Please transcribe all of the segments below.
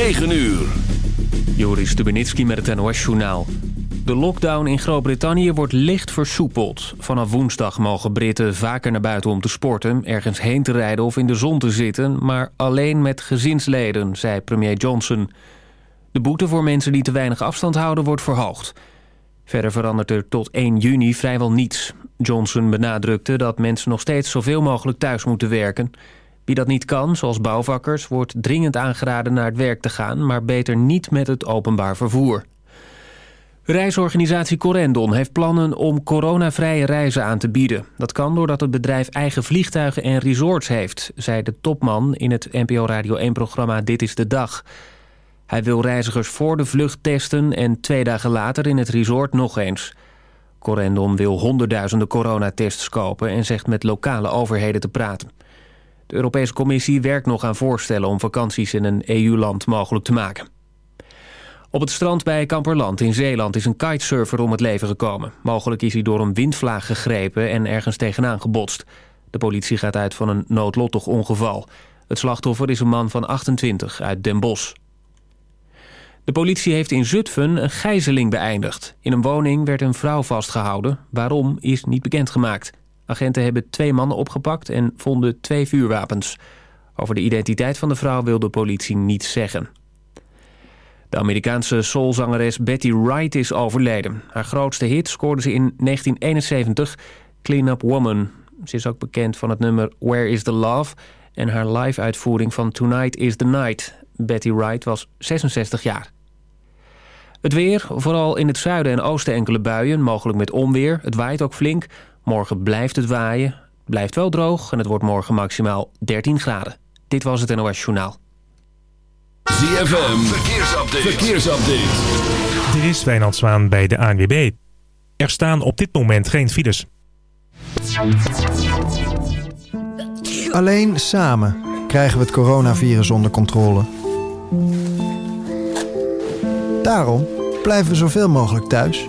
9 uur. Joris Stubenitski met het NOS-journaal. De lockdown in Groot-Brittannië wordt licht versoepeld. Vanaf woensdag mogen Britten vaker naar buiten om te sporten... ergens heen te rijden of in de zon te zitten... maar alleen met gezinsleden, zei premier Johnson. De boete voor mensen die te weinig afstand houden wordt verhoogd. Verder verandert er tot 1 juni vrijwel niets. Johnson benadrukte dat mensen nog steeds zoveel mogelijk thuis moeten werken... Wie dat niet kan, zoals bouwvakkers, wordt dringend aangeraden naar het werk te gaan... maar beter niet met het openbaar vervoer. Reisorganisatie Corendon heeft plannen om coronavrije reizen aan te bieden. Dat kan doordat het bedrijf eigen vliegtuigen en resorts heeft... zei de topman in het NPO Radio 1-programma Dit is de Dag. Hij wil reizigers voor de vlucht testen en twee dagen later in het resort nog eens... Corendon wil honderdduizenden coronatests kopen... en zegt met lokale overheden te praten. De Europese Commissie werkt nog aan voorstellen om vakanties in een EU-land mogelijk te maken. Op het strand bij Kamperland in Zeeland is een kitesurfer om het leven gekomen. Mogelijk is hij door een windvlaag gegrepen en ergens tegenaan gebotst. De politie gaat uit van een noodlottig ongeval. Het slachtoffer is een man van 28 uit Den Bosch. De politie heeft in Zutphen een gijzeling beëindigd. In een woning werd een vrouw vastgehouden. Waarom is niet bekendgemaakt. Agenten hebben twee mannen opgepakt en vonden twee vuurwapens. Over de identiteit van de vrouw wil de politie niets zeggen. De Amerikaanse soulzangeres Betty Wright is overleden. Haar grootste hit scoorde ze in 1971, Clean Up Woman. Ze is ook bekend van het nummer Where is the Love... en haar live-uitvoering van Tonight is the Night. Betty Wright was 66 jaar. Het weer, vooral in het zuiden en oosten enkele buien, mogelijk met onweer. Het waait ook flink. Morgen blijft het waaien, blijft wel droog en het wordt morgen maximaal 13 graden. Dit was het NOS Journaal. ZFM, verkeersupdate. verkeersupdate. Dit is Wijnand Zwaan bij de ANWB. Er staan op dit moment geen files. Alleen samen krijgen we het coronavirus onder controle. Daarom blijven we zoveel mogelijk thuis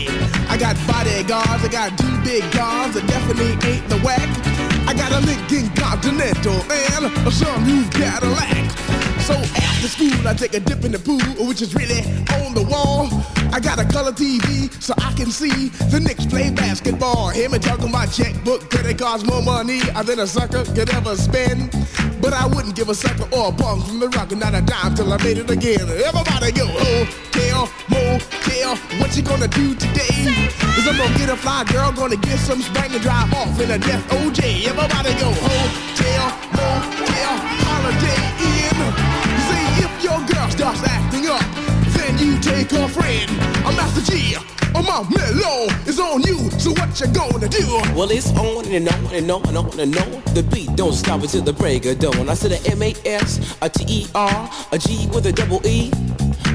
I got bodyguards, I got two big guns that definitely ain't the whack. I got a Lincoln Continental and a sunroof Cadillac. So after school, I take a dip in the pool, which is really on the wall. I got a color TV so I can see the Knicks play basketball. Him and juggle my checkbook, cause it costs more money than a sucker could ever spend. But I wouldn't give a sucker or a punk from the rock, and not a dime till I made it again. Everybody go, hotel hotel, motel. What you gonna do today? Cause I'm gonna get a fly girl, gonna get some spank and drive off in a death OJ. Everybody go oh, hotel, motel, holiday in. See, if your girl starts you take her friend. I'm Master G. Oh my mellow is on you, so what you gonna do? Well, it's on and on and on and on and on. The beat don't stop until the break of dawn. I said a M A S, a T E R, a G with a double E.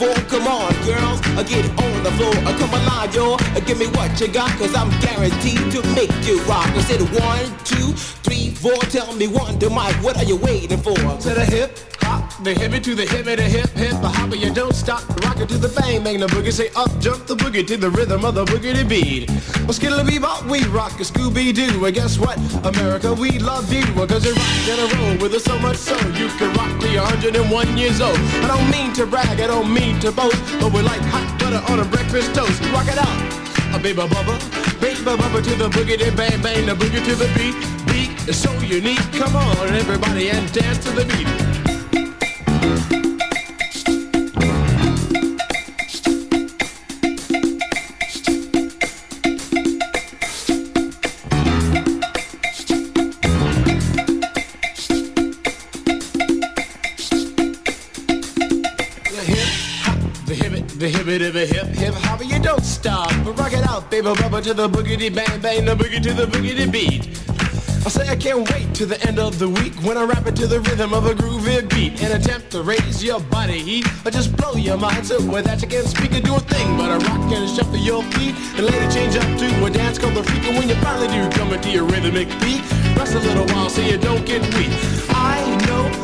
Come on, girls, I uh, get it on the floor. I come alive, y'all. Uh, give me what you got, cause I'm guaranteed to make you rock. I said one, two, three, four. Tell me one, to Mike, what are you waiting for? To the hip, hop, the hippie to the hippie, the hip, hip, the hopper, you don't stop. Rock it to the bang, bang, the boogie. Say up, jump the boogie to the rhythm of the boogie to beat. Well, skittle bebop, we rock a Scooby Doo. And guess what? America, we love you. Cause you rock in a roll with us so much so you can rock till you're 101 years old. I don't mean to brag, I don't mean to boast, but we're like hot butter on a breakfast toast. Rock it out. A baby bubba, baby bubba to the boogie, then bang bang, the boogie to the beat. Beat is so unique. Come on, everybody, and dance to the beat. The hip hip hopper, you don't stop. But rock it out, baby bubba to the boogity bang bang, the boogie to the boogity beat. I say I can't wait to the end of the week when I rap it to the rhythm of a groovy beat and attempt to raise your body heat or just blow your mind so with that you can't speak or do a thing but I rock and shuffle your feet and later change up to a dance called the freak and when you finally do come into your rhythmic beat rest a little while so you don't get weak.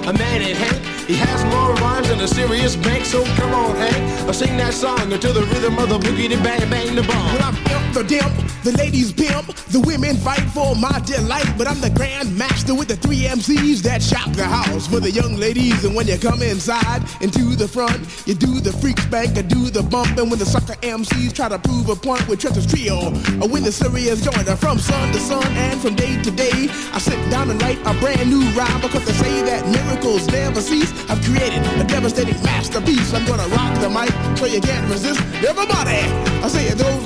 I a man in Hank he has more rhymes than a serious bank, so come on, Hank. I'll sing that song until the rhythm of the boogie, the bang, bang, the bomb. When I'm imp, the dimp, the ladies pimp, the women fight for my delight. But I'm the grand master with the three MCs that shock the house for the young ladies. And when you come inside into the front, you do the freak spank, I do the bump. And when the sucker MCs try to prove a point with Trent's trio, or when the serious joiner from sun to sun and from day to day, I sit down and write a brand new rhyme because they say that miracles never cease. I've created a devastating masterpiece. I'm gonna rock the mic so you can't resist. Everybody, I say it this.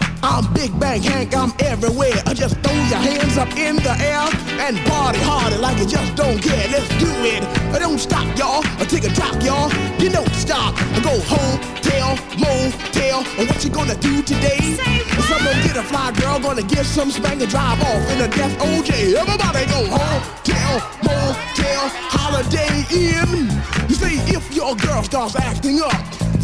I'm Big Bang Hank, I'm everywhere. I just throw your hands up in the air and and party harder like you just don't care. Let's do it. I don't stop, y'all. I take a talk, y'all. You don't stop. I Go home, tell, motel. What you gonna do today? Someone get a fly girl, gonna get some spank and drive off in a death OJ. Everybody go home, tell, motel, holiday in. You say if your girl starts acting up,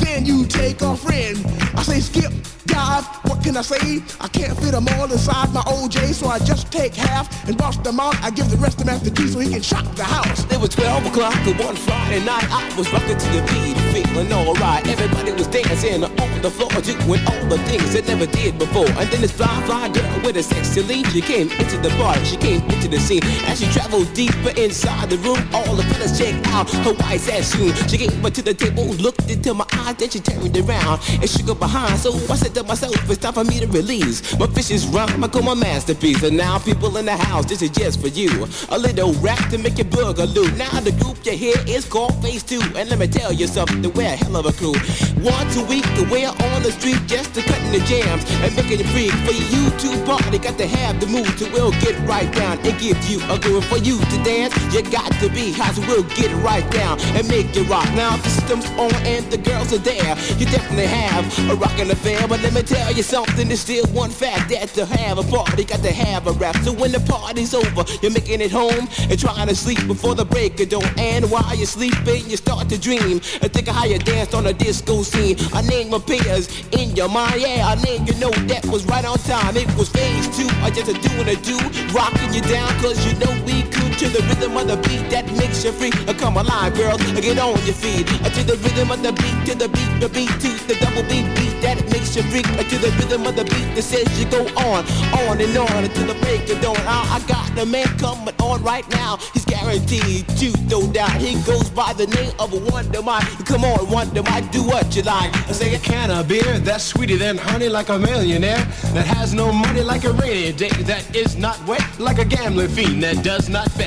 then you take a friend. I say skip guys, what can I say? I can't fit them all inside my OJ, so I just take half and bust them out. I give the rest to Master T so he can shock the house. It was 12 o'clock on one Friday night. I was rocking to the beat, feeling alright. Everybody was dancing on the floor, doing all the things they never did before. And then this fly, fly girl with a sexy lead, she came into the bar, she came into the scene. As she traveled deeper inside the room, all the fellas checked out her white ass soon. She came up to the table, looked into my eyes, then she turned around and shook her behind. So I said to myself, it's time for me to release my fishes rhyme. I call my masterpiece. And now, people in the house, this is just for you. A little rap to make your boogaloo. Now, the group you hear is called Phase 2. And let me tell you something, we're a hell of a crew. Once a week, we're on the street just to cutting the jams and making it free. For you to party, got to have the mood to we'll get right down and give you a groove. For you to dance, you got to be high, so we'll get right down and make it rock. Now, the system's on and the girls are there. You definitely have a rockin' affair, but let me tell you something, there's still one fact that to have a party, got to have a rap. So when the party's over, you're making it home and trying to sleep before the break of dawn. And while you're sleeping, you start to dream and think of how you danced on a disco scene. A name appears in your mind, yeah, a name you know that was right on time. It was phase two, I just a doing a do, rocking you down, cause you know we could to the rhythm of the beat that makes you free. Uh, come alive, girls, uh, get on your feet. Uh, to the rhythm of the beat, to the beat, the beat, to the double beat beat that makes you freak. To the rhythm of the beat that says you go on, on and on until the break of dawn. I, I got the man coming on right now. He's guaranteed to no doubt. He goes by the name of a Wonder Mike. Come on, Wonder Mike, do what you like. I say a can of beer that's sweeter than honey, like a millionaire that has no money, like a rainy day that is not wet, like a gambling fiend that does not bet,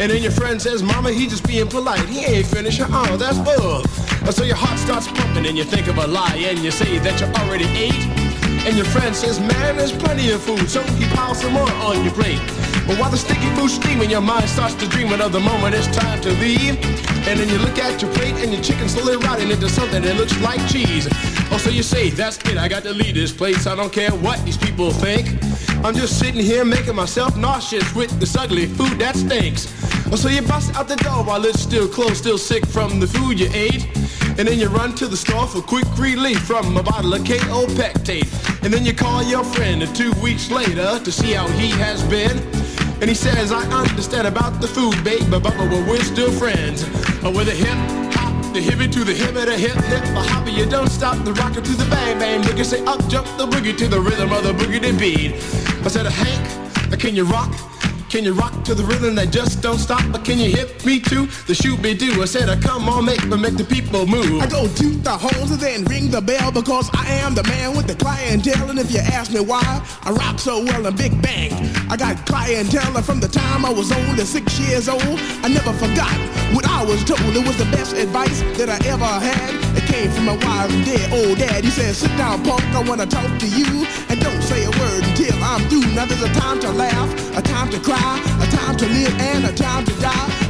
And then your friend says, Mama, he just being polite. He ain't finished. Oh, that's uh. bull. So your heart starts pumping and you think of a lie and you say that you already ate. And your friend says, man, there's plenty of food, so he piles some more on your plate. But while the sticky food's steaming, your mind starts to dream of the moment it's time to leave. And then you look at your plate and your chicken slowly rotting into something that looks like cheese. Oh, so you say, that's it, I got to leave this place. I don't care what these people think. I'm just sitting here making myself nauseous with this ugly food that stinks. So you bust out the door while it's still closed, still sick from the food you ate. And then you run to the store for quick relief from a bottle of KO Pectate. And then you call your friend two weeks later to see how he has been. And he says, I understand about the food, babe, but, but but we're still friends. With a hip the hippie to the hip, the hip hip, a hopper, you don't stop the rocker to the bang bang boogie. Say up jump the boogie to the rhythm of the boogie beat. I said, Hank, can you rock? Can you rock to the rhythm that just don't stop? But can you hit me to the shoot be do? I said, I come on, make me make the people move. I go to the holes and then ring the bell because I am the man with the clientele. And if you ask me why I rock so well in Big Bang, I got clientele from the time I was only six years old. I never forgot what I was told. It was the best advice that I ever had. It came from my wise and dead old dad. He said, sit down, punk, I wanna talk to you. And don't say a word until I'm through. Now there's a time to laugh, a time to cry a time to live and a time to die,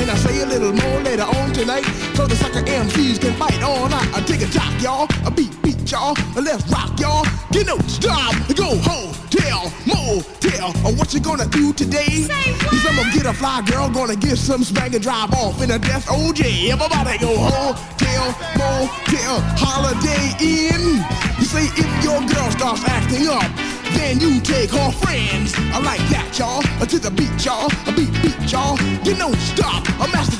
And I say a little more later on tonight, so the sucker MCs can bite on. I, I take a jock, y'all, a beat, beat, y'all, let's rock, y'all. Get no stop, go home. hotel, motel, or what you gonna do today? Cause I'm gonna get a fly girl, gonna get some spank and drive off in a death OJ. Everybody go hotel, motel, holiday inn. You say if your girl starts acting up, then you take her friends. I like. To the beat, y'all. A beat, beat, y'all. You don't stop. A Master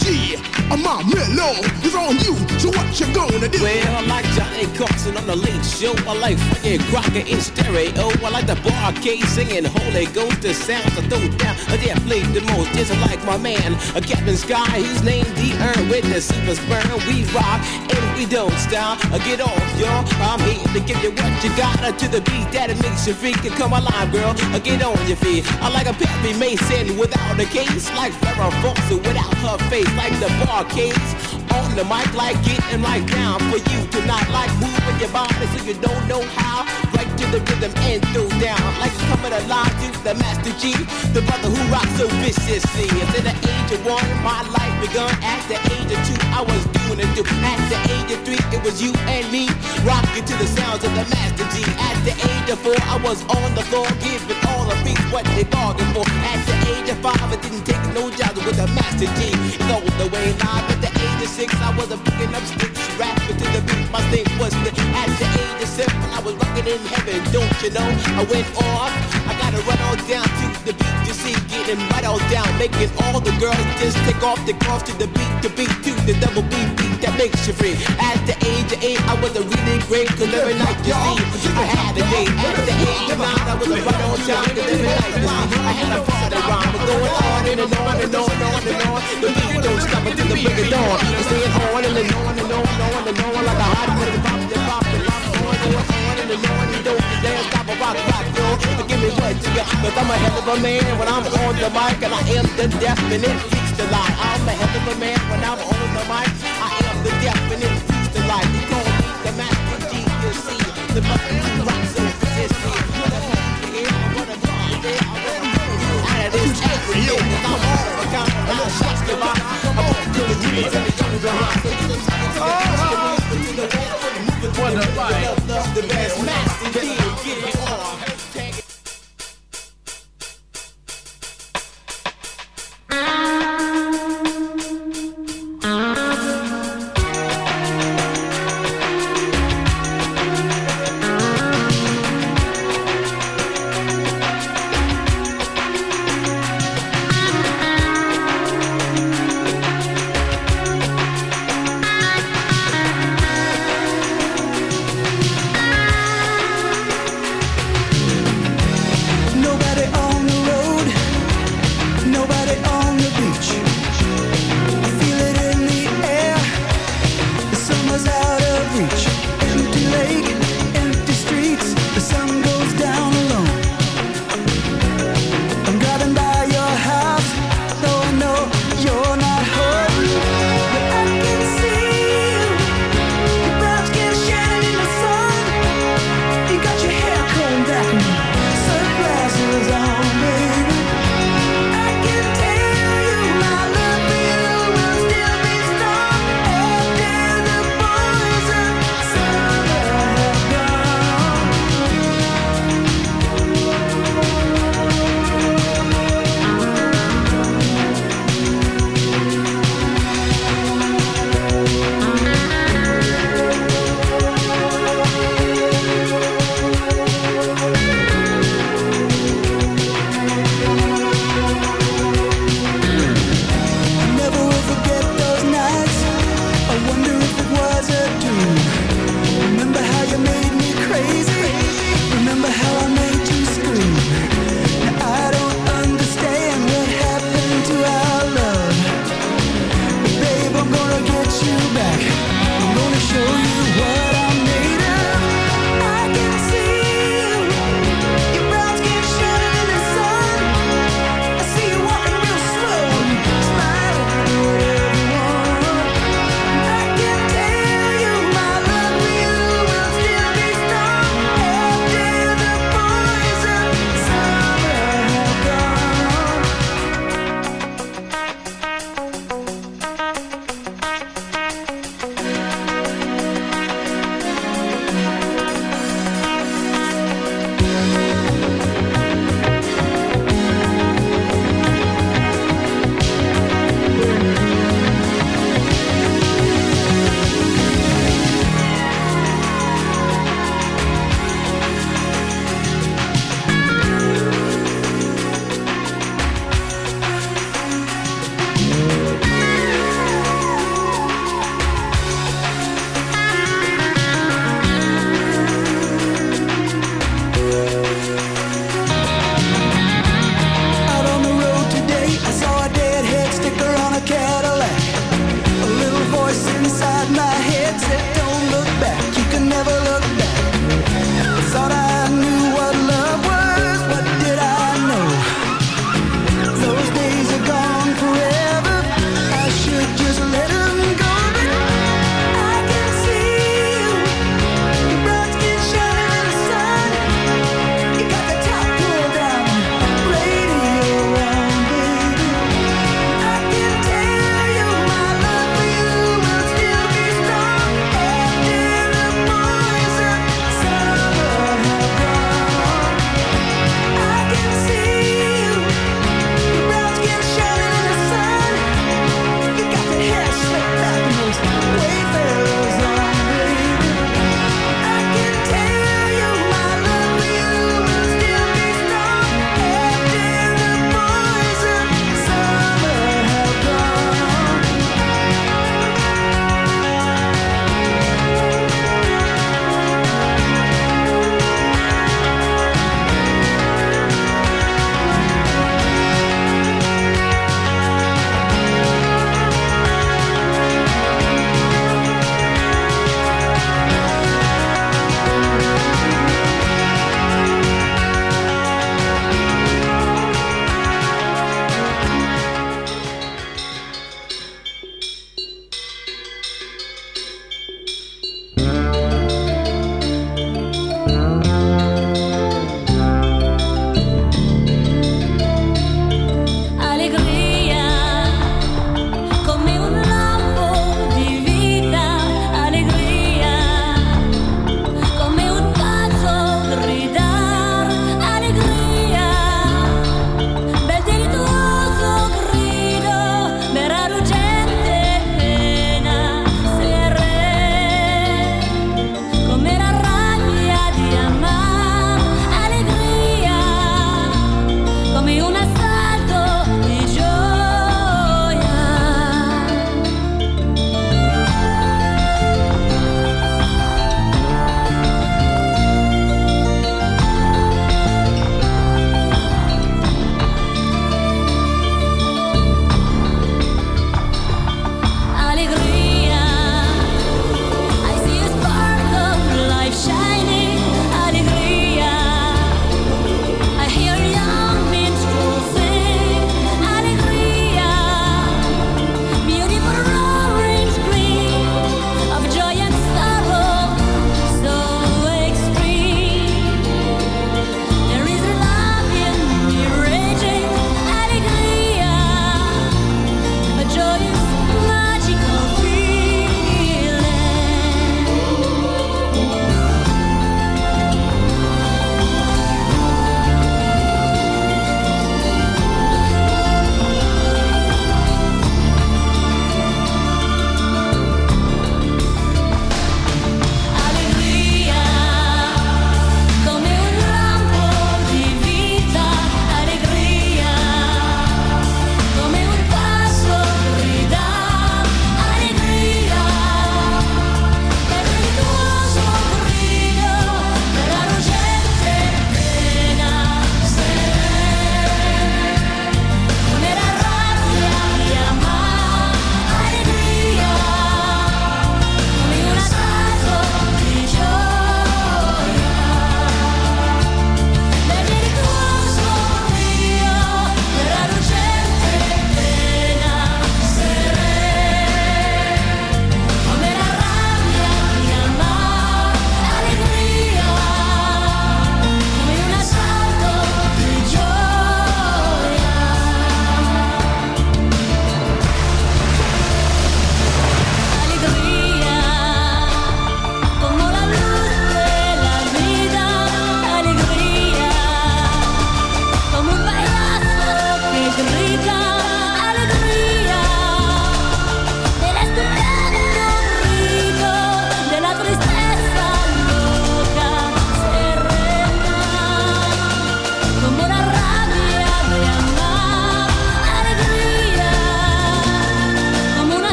A my mellow It's on you. So what you gonna do? Well, I like Johnny Carson on the late show. I like Frankie Crocker in stereo. I like the bar case singing Holy Ghost. The sounds I throw down. I dare play the most. Just like my man, a Captain Sky. He's named the Earn with the sperm. We rock and we don't stop. I Get off, y'all. I'm here to give you what you got to the beat that it makes you freak can come alive, girl. I get on your feet. I like a Perry Mason without a case, like Farrah Fawcett without her face, like the bar case. On the mic, like getting right down for you to not like moving your body so you don't know how. Right to the rhythm and throw down, like coming alive to the Master G, the brother who rocks so viciously. And At the age of one, my life begun. At the age of two, I was doing it. At the age of three, it was you and me, rocking to the sounds of the Master G. At the age of four, I was on the floor, giving all the beats what they bargained for. At the age of five, I didn't take no jobs with the Master G. All the way live. At the age of six, I was a picking up sticks, rapping to the beat. My thing was the, at the age of seven, I was rocking in heaven. Don't you know? I went off. I gotta run all down to the beat to see, getting right all down, making all the girls just take off the cross to the beat, the beat to the double beat beat that makes you free. At the age of eight, I was a really great, cause every night you see, I had a date. At the age of nine, I was a right on time, cause every night you see, I had a party rhyme, but going on and on and on and on and on. The beat don't stop until the break of dawn. On and on and on and on and on like a hot minute, pop, pop, pop, on and on and on and don't stop a rock, rock, yo. Give me what you got, I'm a hell of a man when I'm on the mic and I am the definite freaks the lie. I'm a hell of a man when I'm on the mic. I am the definite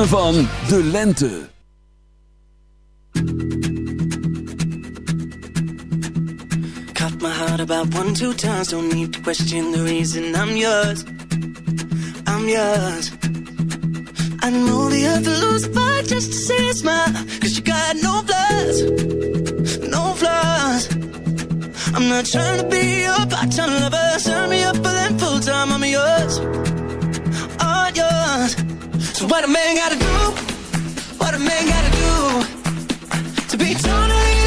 ritme van de lente. Caught my heart about one, two times. Don't need to question the reason I'm yours. I'm yours. I know the earth will lose a fight just to see you smile. Cause you got no flaws, no flaws. I'm not trying to be your part-time lover. Sign me up for them full-time. I'm yours, all yours. What a man gotta do, what a man gotta do to be totally.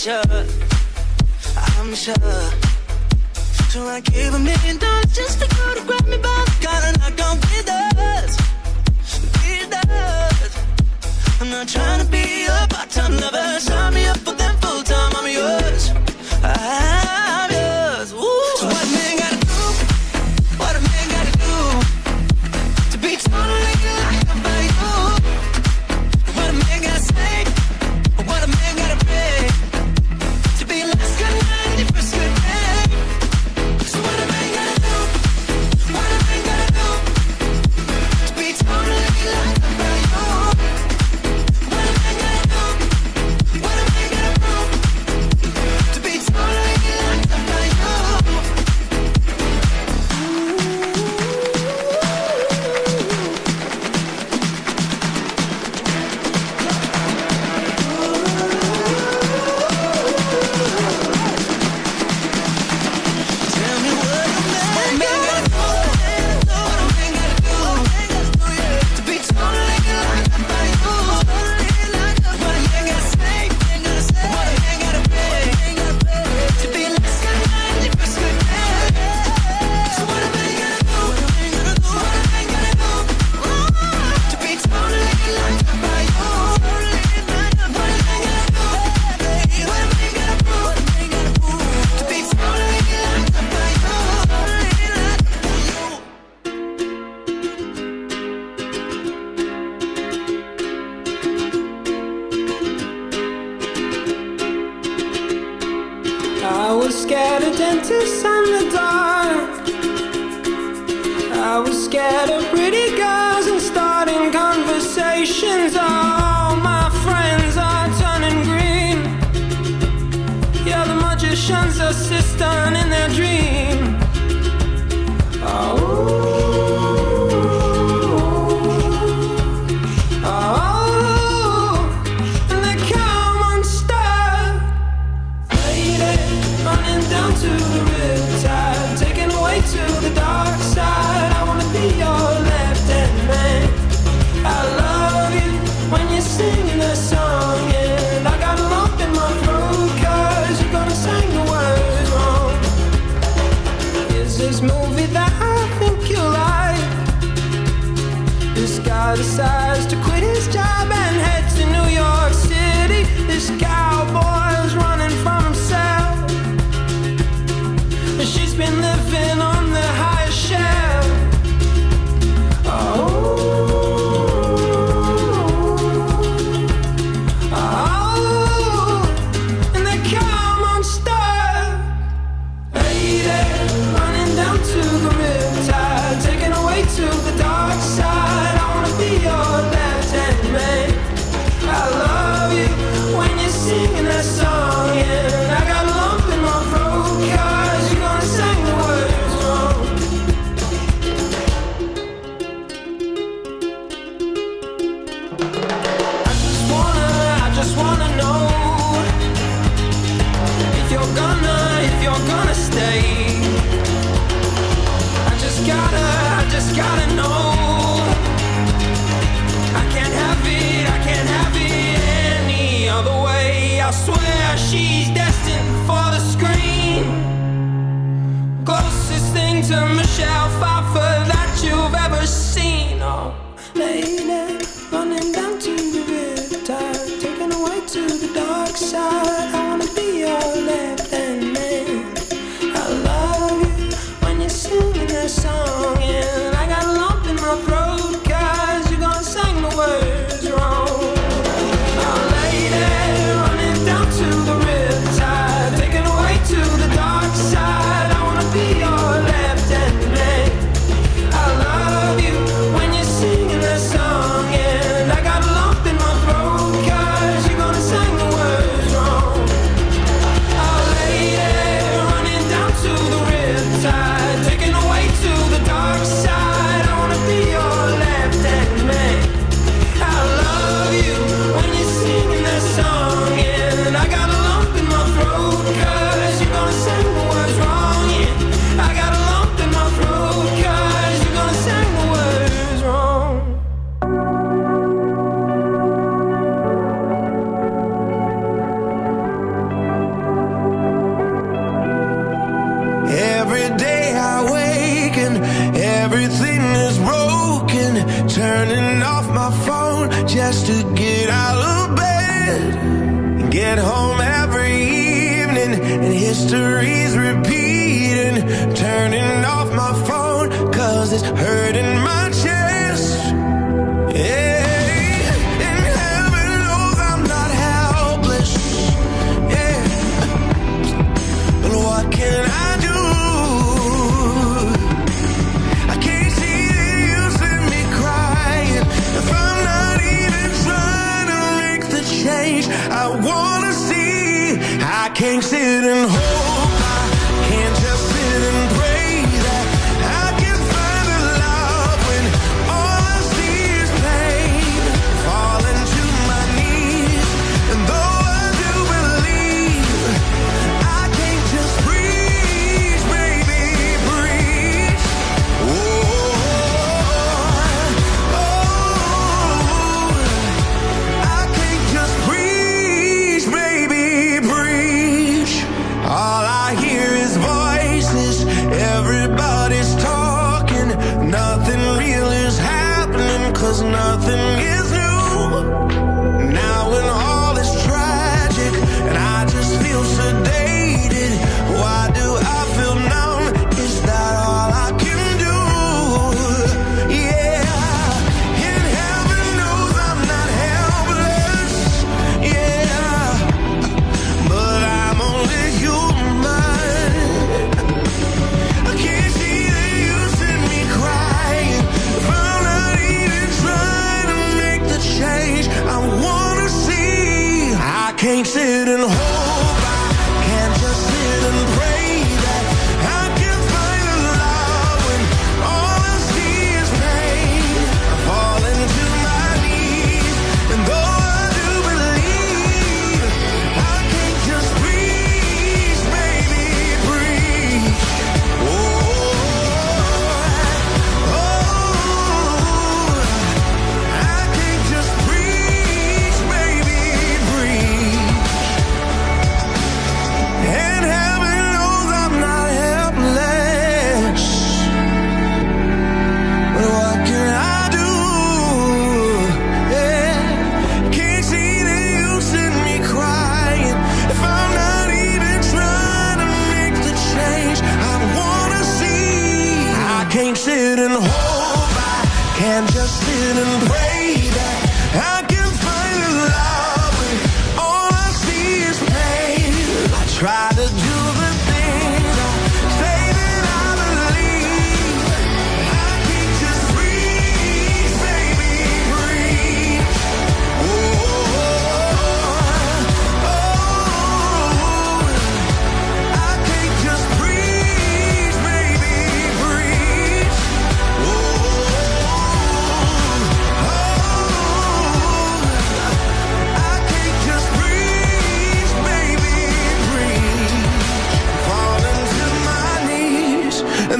sure, I'm sure. So I gave a million dollars just to go to grab me by the collar, knock on with us, with us. I'm not trying to be a part-time lover, sign me up for them full-time. I'm yours. I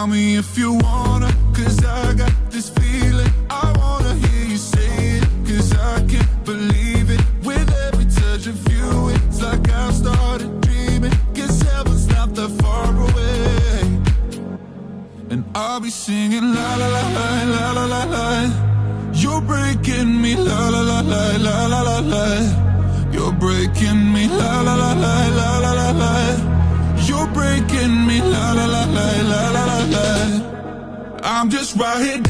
Tell me if you wanna, cause I got right here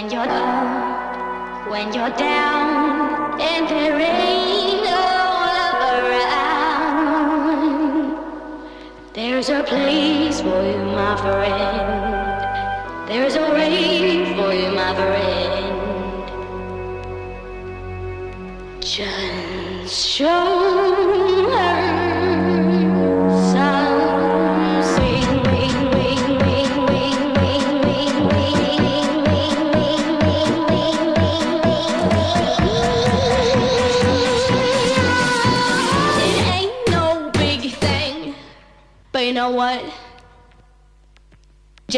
When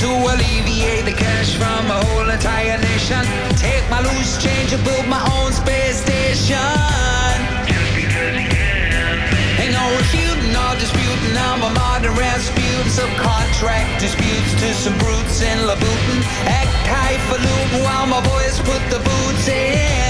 To alleviate the cash from a whole entire nation. Take my loose change and build my own space station. Ain't no refuting or disputing. I'm a modern Rasputin. Subcontract disputes to some brutes in Louboutin. Act highfalutin while my boys put the boots in.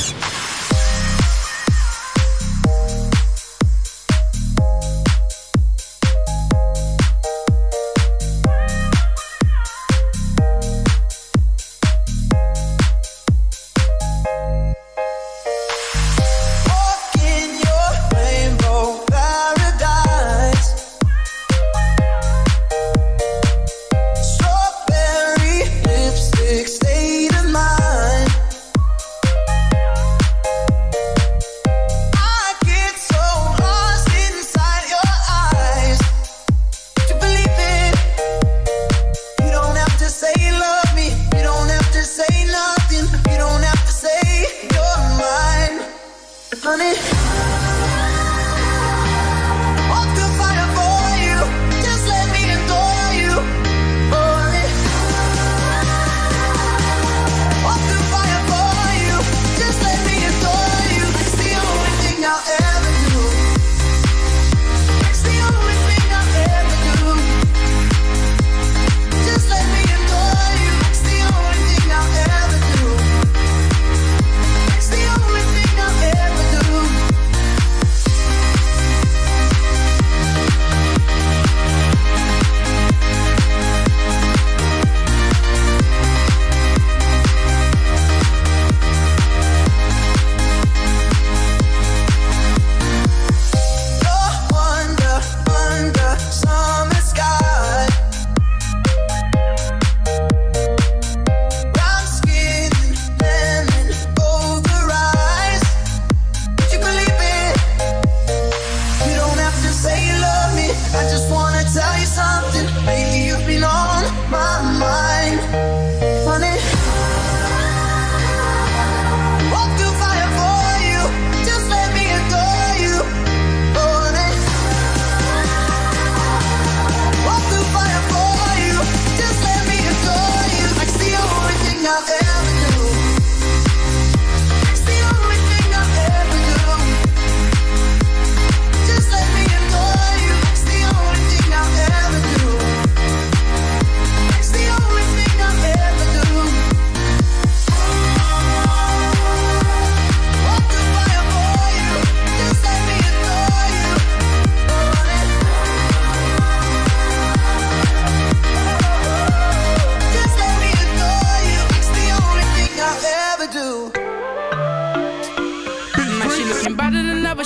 Honey,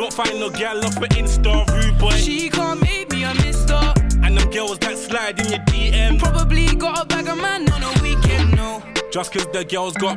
Don't find no gal off of Insta, rude boy. She can't make me a mister. And them girls that slide in your DM. Probably got a bag of man on a weekend, no. Just cause the girls got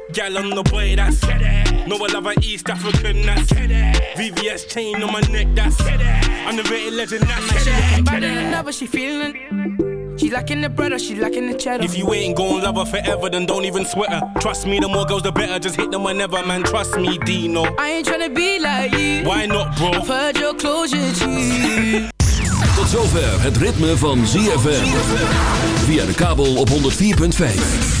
gal on the boy, that's No, I love an East African, that's VVS chain on my neck, that's Underrated legend, that's She looking better than ever, she feeling. She lacking the bread or she lacking the cheddar. If you ain't gon' love her forever, then don't even sweat her. Trust me, the more girls, the better. Just hit them whenever, man. Trust me, Dino. I ain't tryna be like you. Why not, bro? I've heard your closure, G. Tot zover het ritme van ZFM. Via de kabel op 104.5.